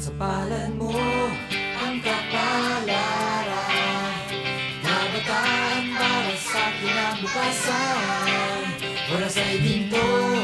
Pagpapagalan mo ang kapalaran. Kabataan para sa kinabukasan. Wala sa ginto, gamitin